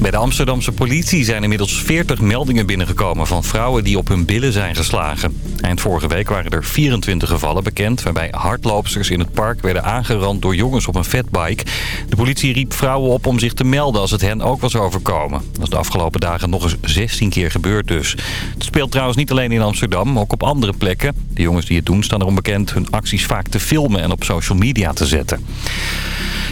Bij de Amsterdamse politie zijn inmiddels 40 meldingen binnengekomen van vrouwen die op hun billen zijn geslagen. Eind vorige week waren er 24 gevallen bekend waarbij hardloopsters in het park werden aangerand door jongens op een fatbike. De politie riep vrouwen op om zich te melden als het hen ook was overkomen. Dat is de afgelopen dagen nog eens 16 keer gebeurd dus. Het speelt trouwens niet alleen in Amsterdam, ook op andere plekken. De jongens die het doen staan erom bekend hun acties vaak te filmen en op social media te zetten.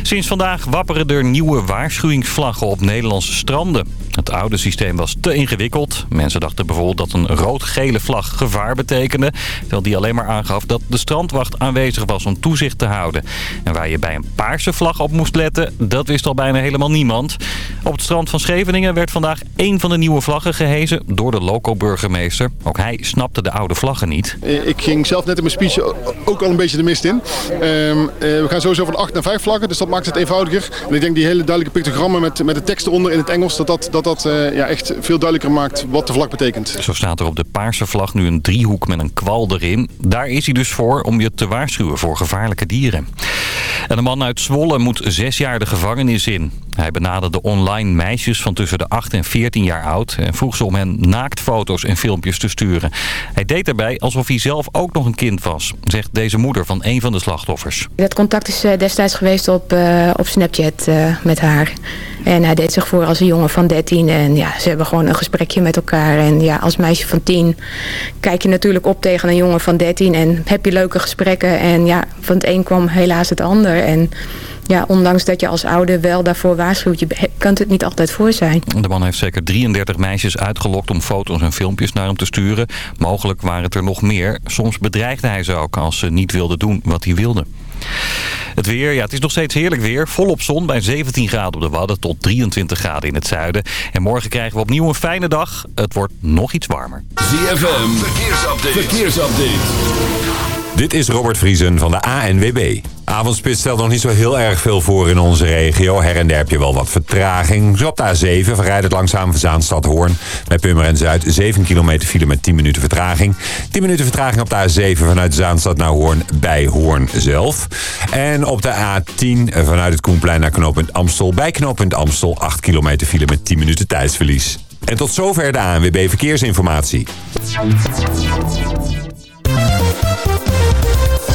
Sinds vandaag wapperen er nieuwe waarschuwingsvlaggen op Nederlandse stranden. Het oude systeem was te ingewikkeld. Mensen dachten bijvoorbeeld dat een rood-gele vlag gevaar betekende... terwijl die alleen maar aangaf dat de strandwacht aanwezig was om toezicht te houden. En waar je bij een paarse vlag op moest letten, dat wist al bijna helemaal niemand. Op het strand van Scheveningen werd vandaag één van de nieuwe vlaggen gehezen... door de loco-burgemeester. Ook hij snapte de oude vlaggen niet. Ik ging zelf net in mijn speech ook al een beetje de mist in. Um, we gaan sowieso van 8 naar 5 vlaggen, dus dat maakt het eenvoudiger. En ik denk die hele duidelijke pictogrammen met, de tekst eronder in het Engels... dat, dat, dat uh, ja, echt veel duidelijker maakt wat de vlag betekent. Zo staat er op de paarse vlag nu een driehoek met een kwal erin. Daar is hij dus voor om je te waarschuwen voor gevaarlijke dieren. En een man uit Zwolle moet zes jaar de gevangenis in. Hij benaderde online meisjes van tussen de 8 en 14 jaar oud... en vroeg ze om hen naaktfoto's en filmpjes te sturen. Hij deed daarbij alsof hij zelf ook nog een kind was, zegt deze moeder van een van de slachtoffers. Het contact is eh, destijds geweest op, uh, op Snapchat uh, met haar. En hij deed zich voor als een jongen van 13 en ja, ze hebben gewoon een gesprekje met elkaar. En ja, als meisje van 10 kijk je natuurlijk op tegen een jongen van 13 en heb je leuke gesprekken. En ja, van het een kwam helaas het ander. En ja, ondanks dat je als ouder wel daarvoor waarschuwt, je kan het niet altijd voor zijn. De man heeft zeker 33 meisjes uitgelokt om foto's en filmpjes naar hem te sturen. Mogelijk waren het er nog meer. Soms bedreigde hij ze ook als ze niet wilden doen wat hij wilde. Het weer, ja, het is nog steeds heerlijk weer. Volop zon bij 17 graden op de Wadden tot 23 graden in het zuiden. En morgen krijgen we opnieuw een fijne dag. Het wordt nog iets warmer. ZFM, verkeersupdate. verkeersupdate. Dit is Robert Vriesen van de ANWB. Avondspits stelt nog niet zo heel erg veel voor in onze regio. Her en der heb je wel wat vertraging. Op de A7 verrijdt het langzaam van Zaanstad Hoorn. Bij Pummer Zuid 7 kilometer file met 10 minuten vertraging. 10 minuten vertraging op de A7 vanuit Zaanstad naar Hoorn bij Hoorn zelf. En op de A10 vanuit het Koenplein naar knooppunt Amstel. Bij knooppunt Amstel 8 kilometer file met 10 minuten tijdsverlies. En tot zover de ANWB Verkeersinformatie.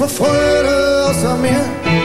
verfeuere außer mir.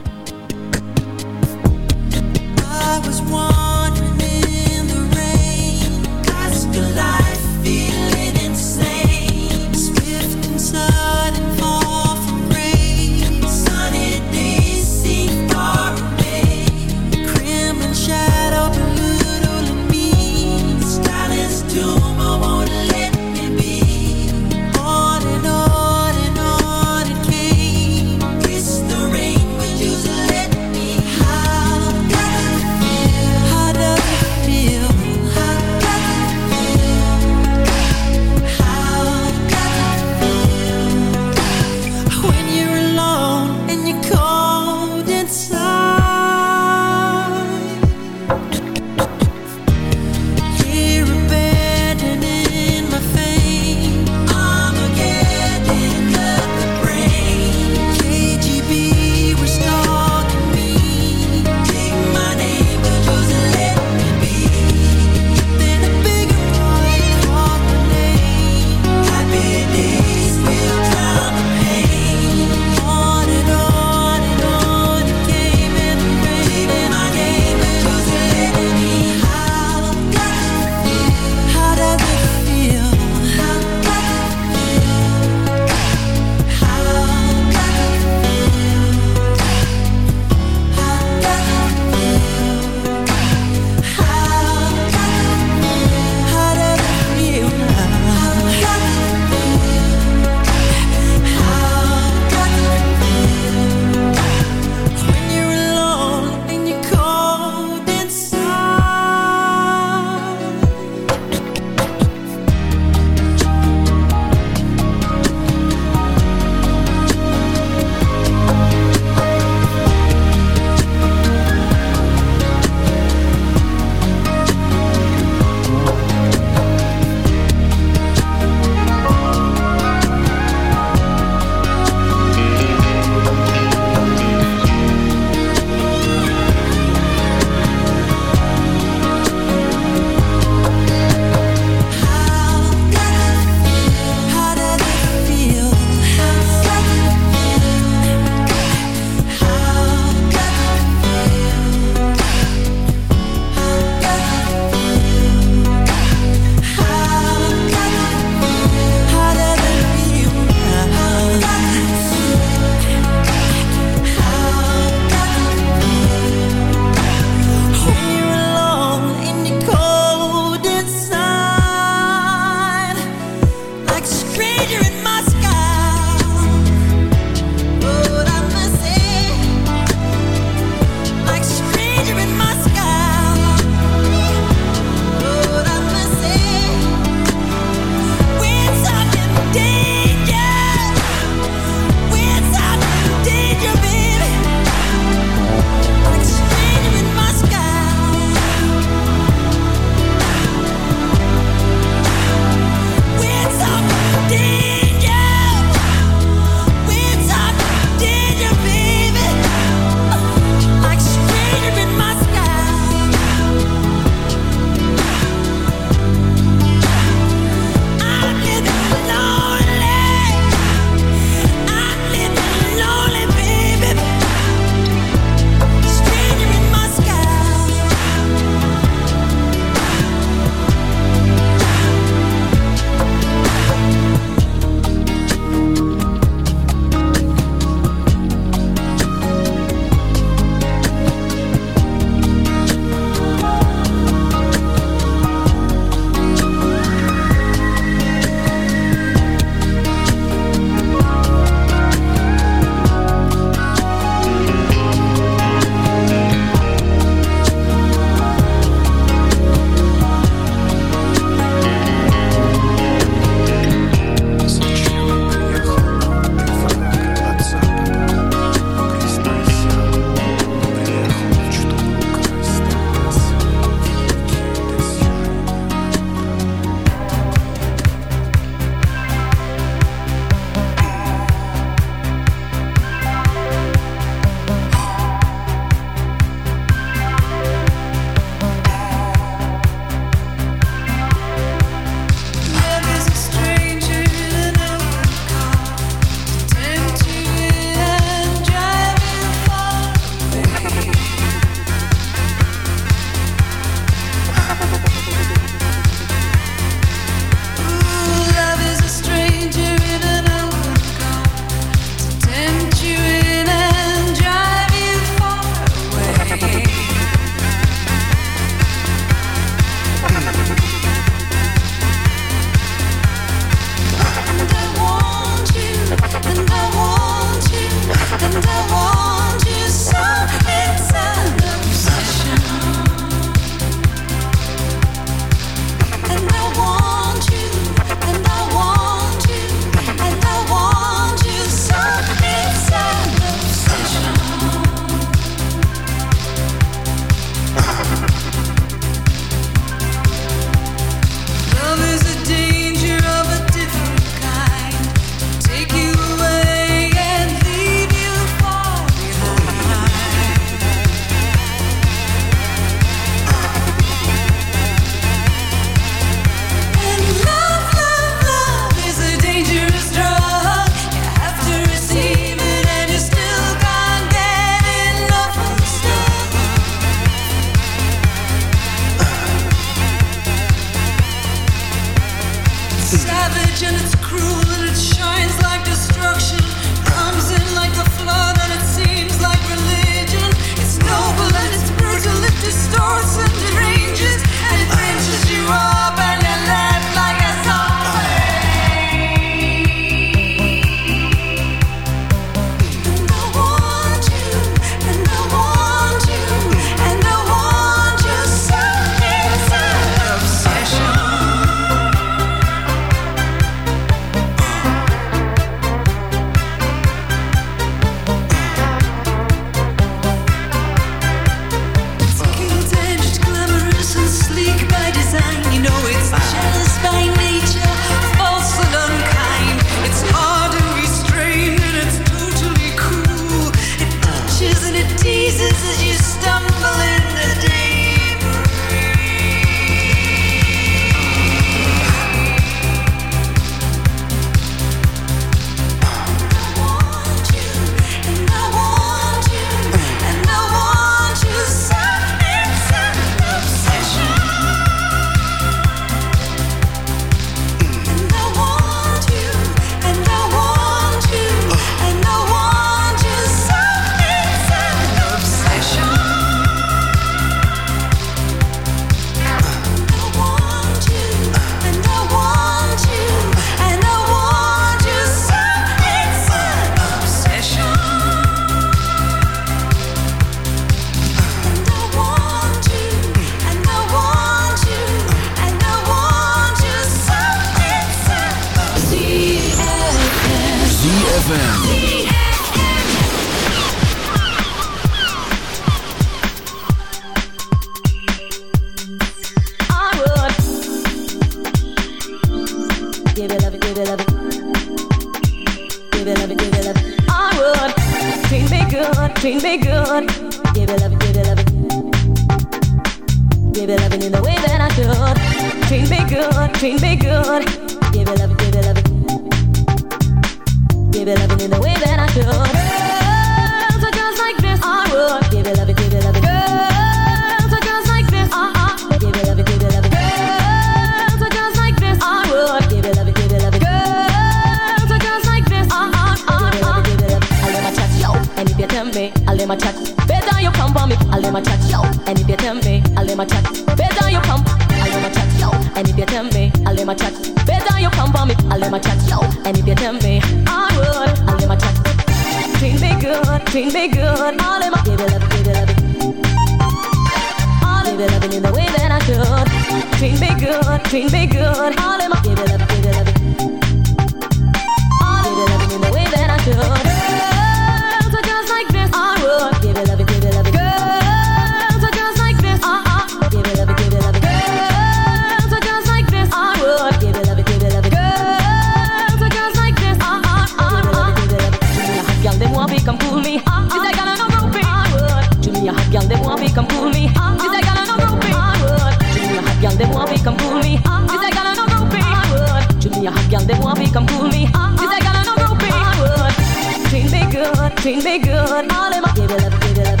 come cool me. Uh-uh. Cause I got no groupie. Uh-huh. Treat me good, treat me good. All in my give it up, give it up.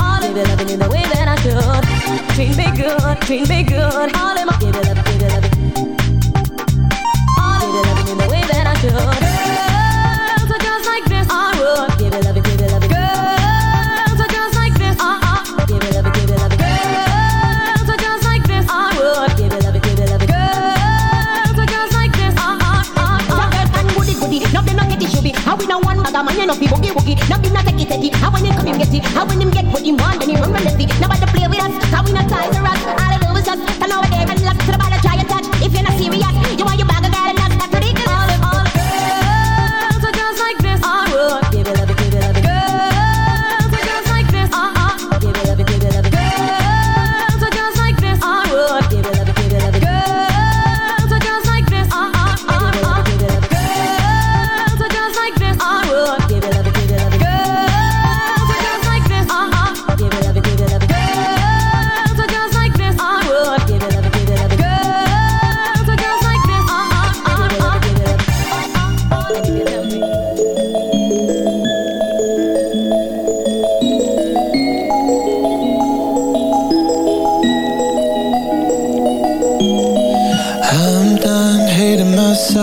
All in my. Give it up in the way that I should. Treat me good, treat me good. All in my give it up. How when him get what he want, then he run relentlessly. Nobody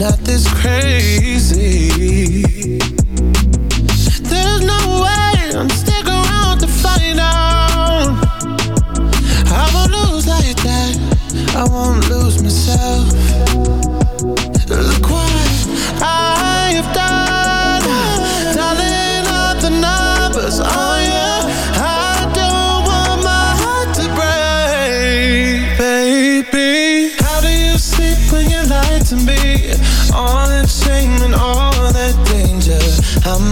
not this crazy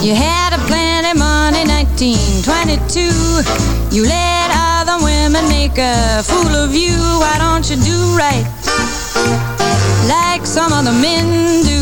You had a plenty money, 1922. You let other women make a fool of you. Why don't you do right like some other men do?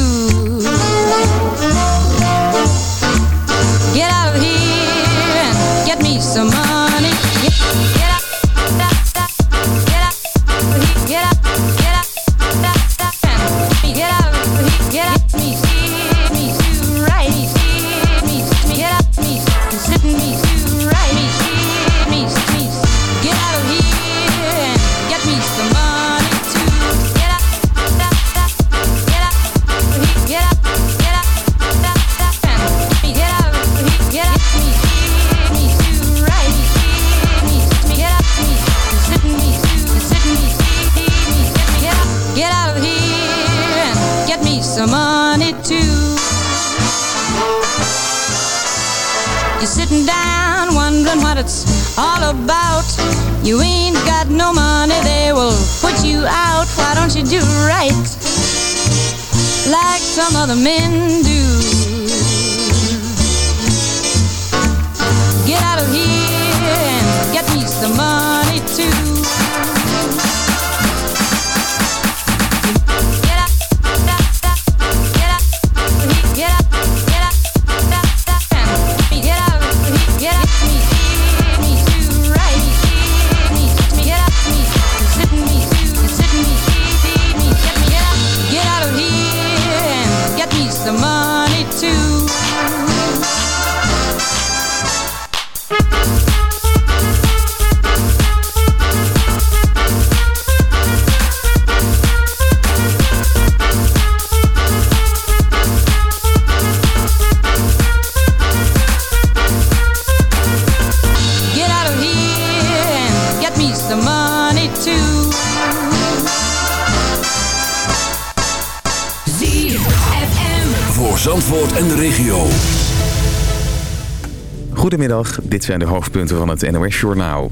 Goedemiddag, dit zijn de hoofdpunten van het NOS-journaal.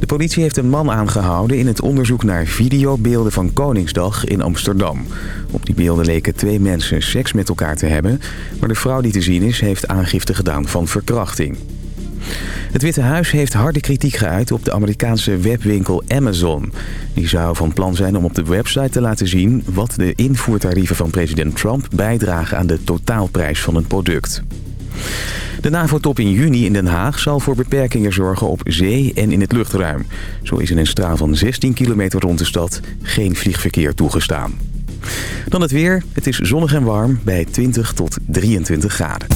De politie heeft een man aangehouden in het onderzoek naar videobeelden van Koningsdag in Amsterdam. Op die beelden leken twee mensen seks met elkaar te hebben... maar de vrouw die te zien is, heeft aangifte gedaan van verkrachting. Het Witte Huis heeft harde kritiek geuit op de Amerikaanse webwinkel Amazon. Die zou van plan zijn om op de website te laten zien... wat de invoertarieven van president Trump bijdragen aan de totaalprijs van een product. De NAVO-top in juni in Den Haag zal voor beperkingen zorgen op zee en in het luchtruim. Zo is in een straal van 16 kilometer rond de stad geen vliegverkeer toegestaan. Dan het weer. Het is zonnig en warm bij 20 tot 23 graden.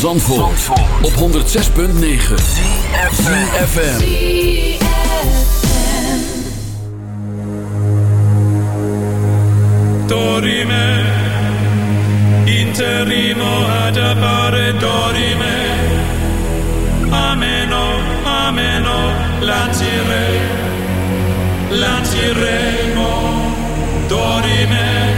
Van Zandvoort, op 106.9 CFFM Dorime, interimo ad appare dorime. Ameno, ameno, lancire, lanciremo, dorime.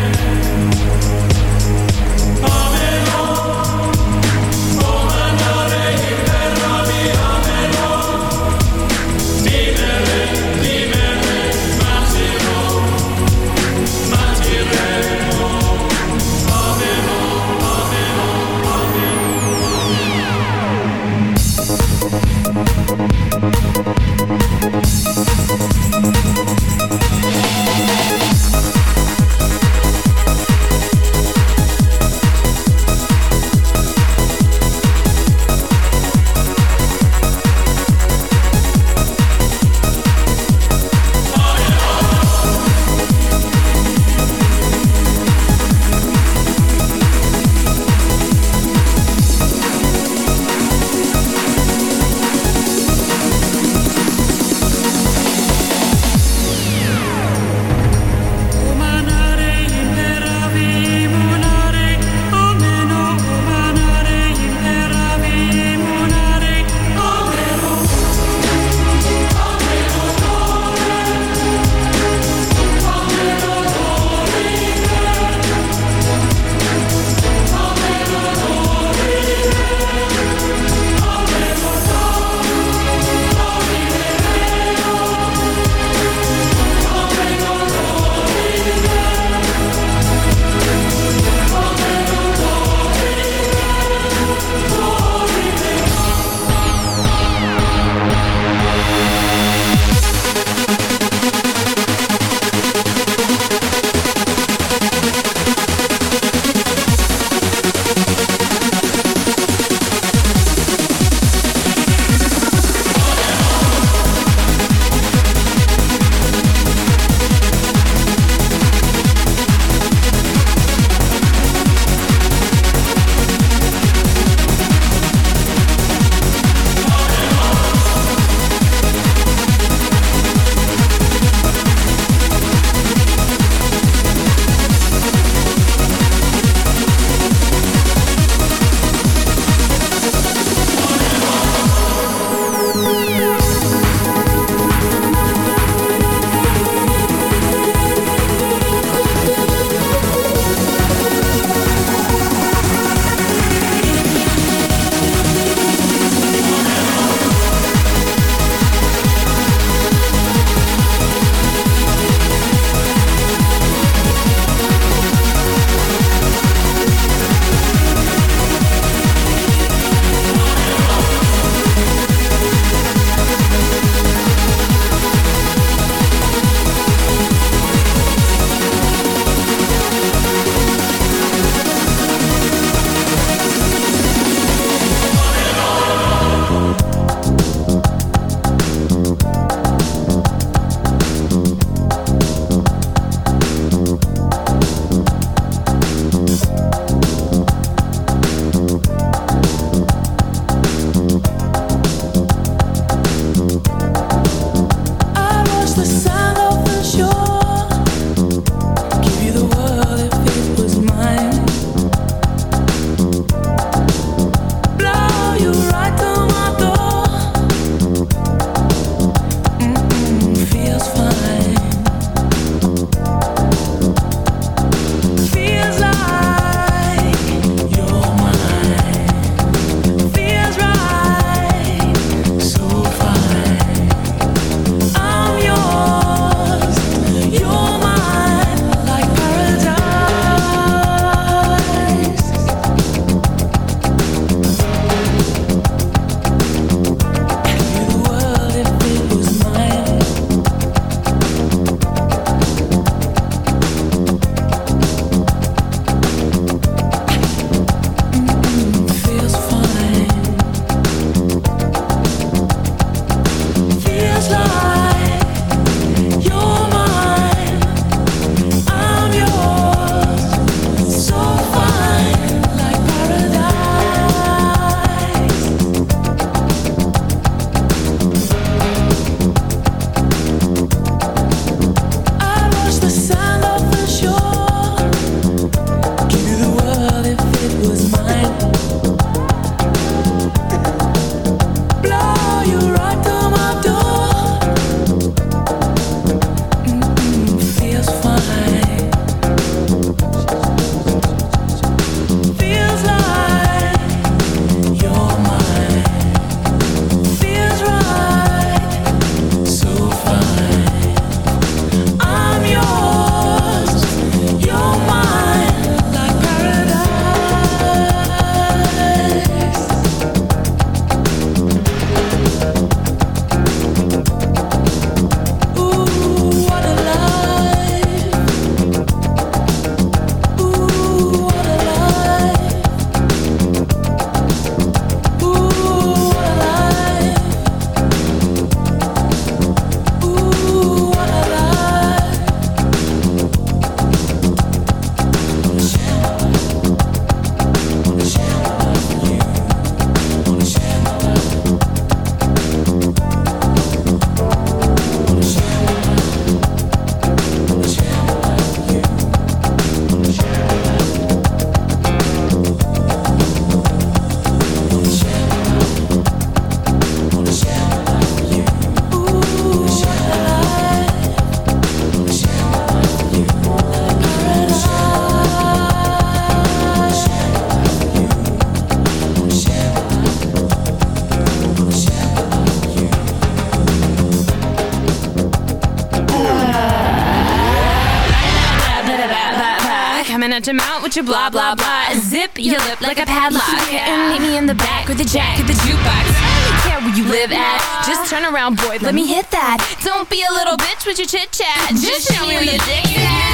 With your blah blah blah. Zip your lip like a padlock. And meet me in the back with the jack of the jukebox. I don't care where you live at. Just turn around, boy, let me hit that. Don't be a little bitch with your chit chat. Just show me where your dick at.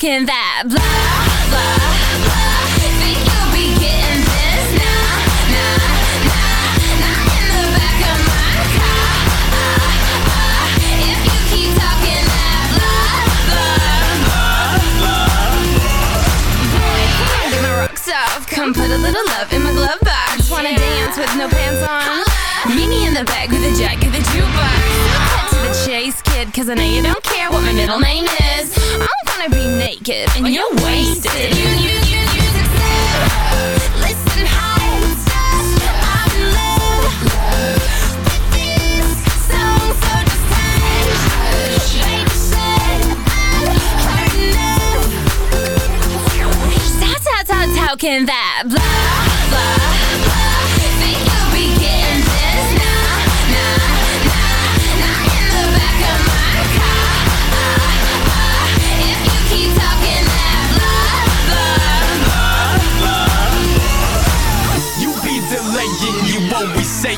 Can that blah, blah, blah. Think you'll be getting this. Nah, in the back of my car If you keep talking that blah, blah, blah on, get my rocks off Come put a little love in my glove box. Wanna dance with no pants on? Meet me in the back with a jack of the jukebox. Cut to the chase, kid Cause I know you don't care what my middle name is. I'm gonna be naked and you're wasted You, you, you, you Listen, I'm in love with this song, so just hush. Baby said I've heard enough. How, how, how, how can that blah, blah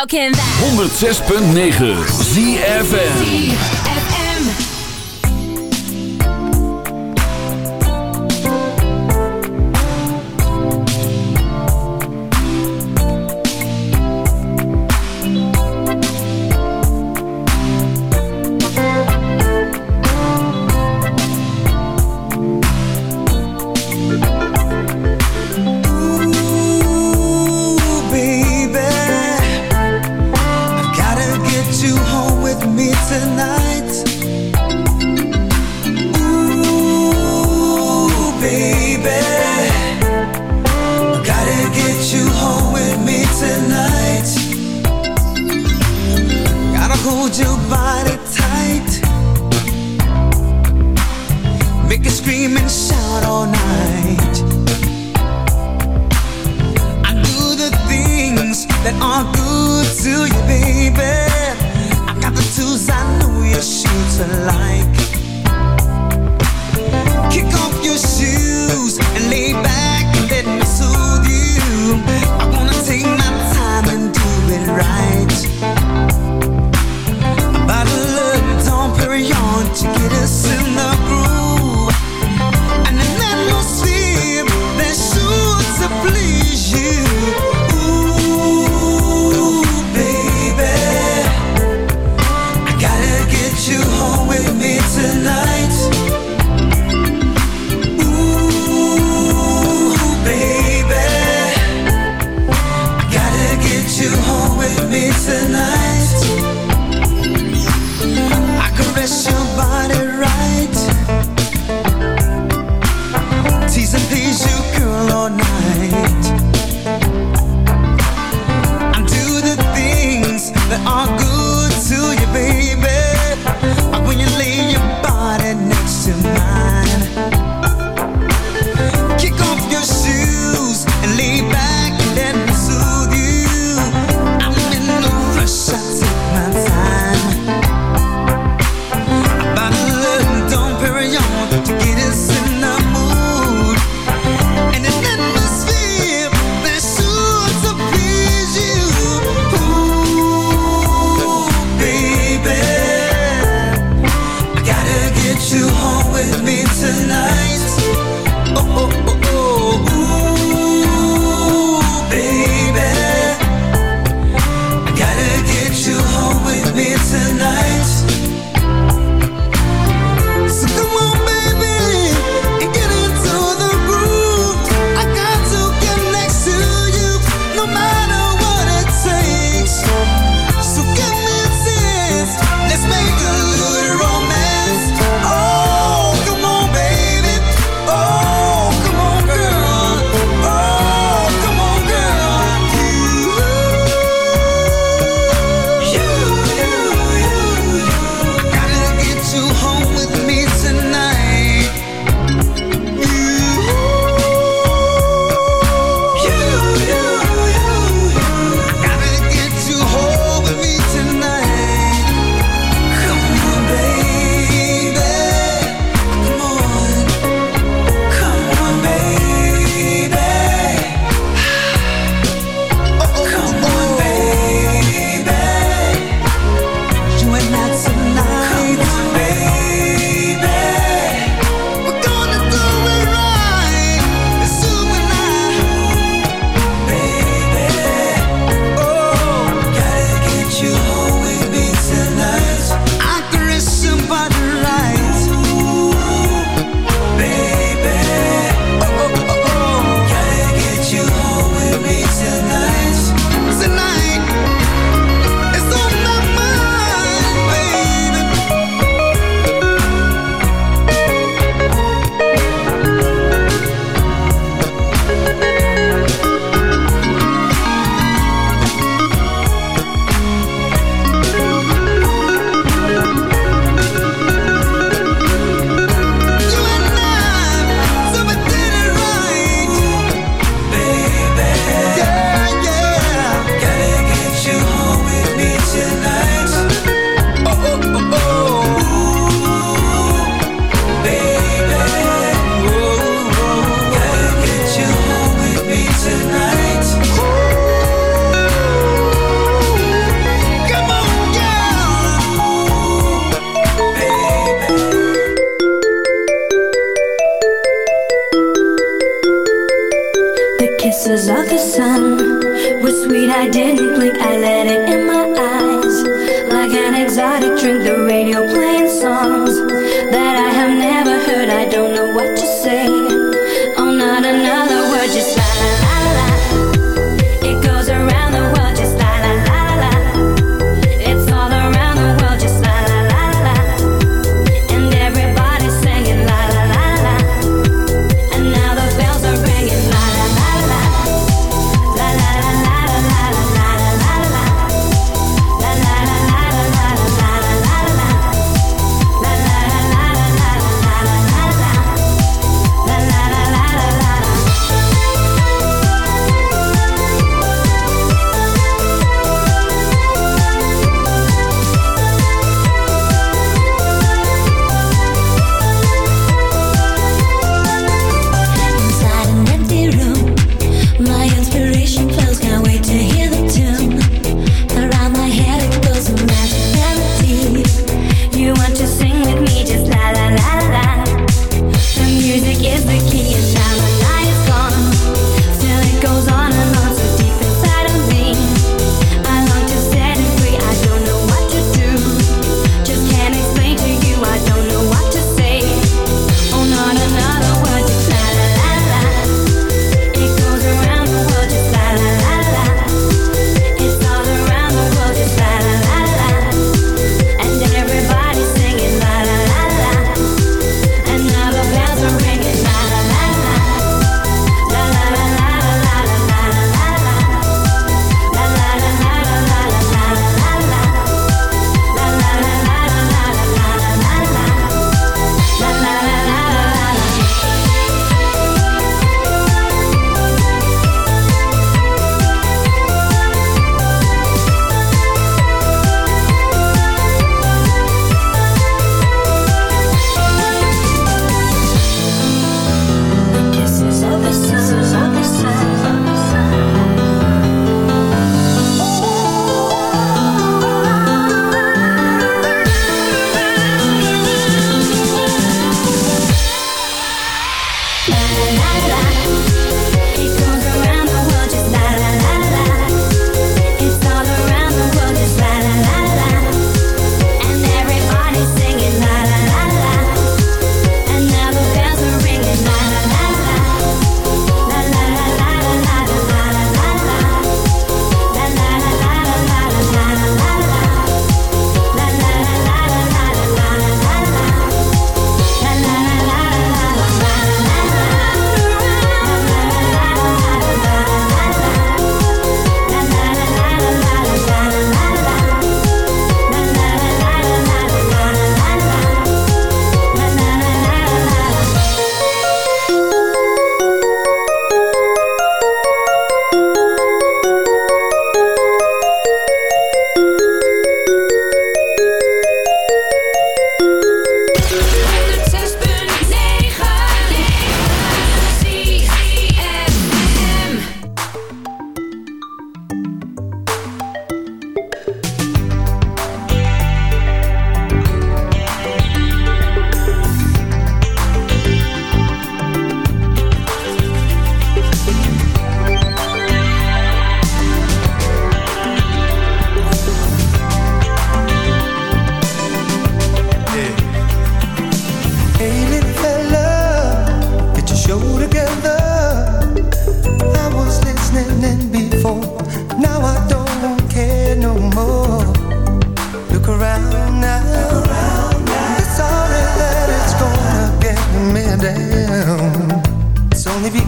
How, can that 106.9 ZFN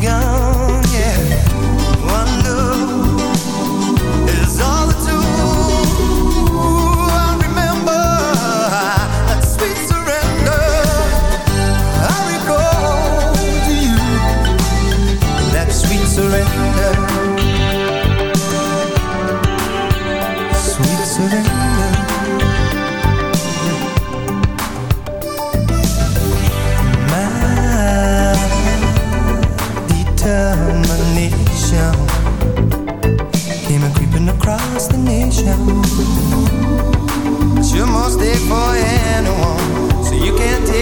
young, yeah. One look.